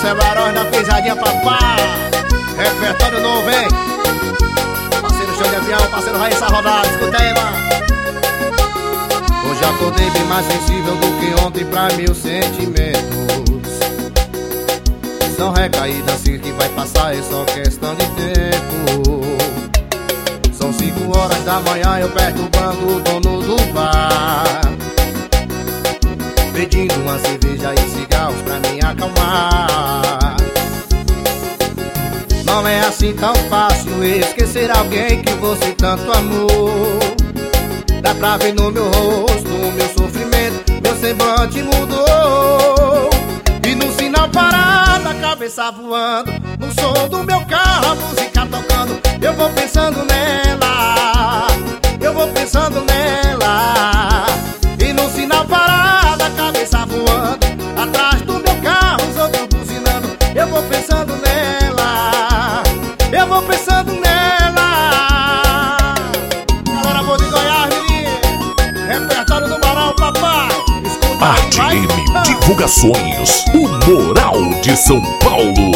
Marcelo Herói na pisadinha papá Repertório novo, hein? Parceiro show de avião, parceiro Raíssa Rodada, escuta aí, mano. Hoje acordei bem mais sensível do que ontem pra meus sentimentos. São recaídas assim que vai passar, é só questão de tempo. São cinco horas da manhã, eu perturbando o dono do bar Pedindo uma cerveja e cigarros pra me acalmar. Não é assim tão fácil esquecer alguém que você tanto amou. Dá pra ver no meu rosto, no meu sofrimento Meu semblante mudou. E no sinal parado, a cabeça voando No som do meu carro, a música tocando Eu vou pensando pensando nela Eu vou pensando nela Galera boa de Goiás, menino Repertório do Moral, papai Escuta aí, Arte. M. Divulgações. O Moral de São Paulo.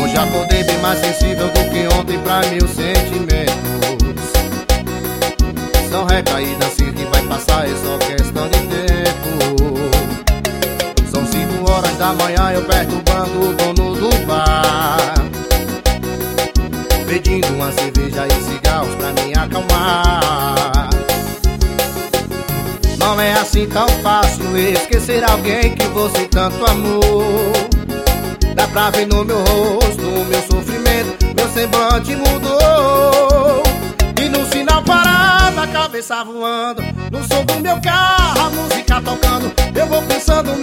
Hoje acordei bem mais sensível do que ontem pra meus sentimentos São recaídas assim que vai passar, é só questão Horas da manhã, eu perturbando o dono do bar. Pedindo uma cerveja e cigarros pra me acalmar. Não é assim tão fácil esquecer alguém que você tanto amou. Dá pra ver no meu rosto, no meu sofrimento Meu semblante mudou. E no sinal parado, a cabeça voando No som do meu carro, a música tocando. Eu vou pensando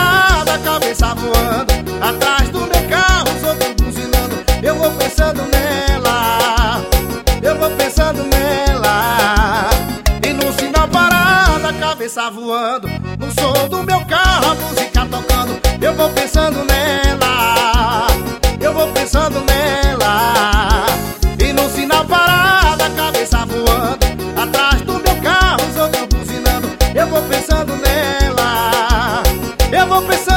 sinal parado, a cabeça voando Atrás do meu carro, os outros buzinando. Eu vou pensando nela Eu vou pensando nela. E no sinal parado, a cabeça voando No som do meu carro, a música tocando. Eu vou pensando nela Eu vou pensando nela pessoal.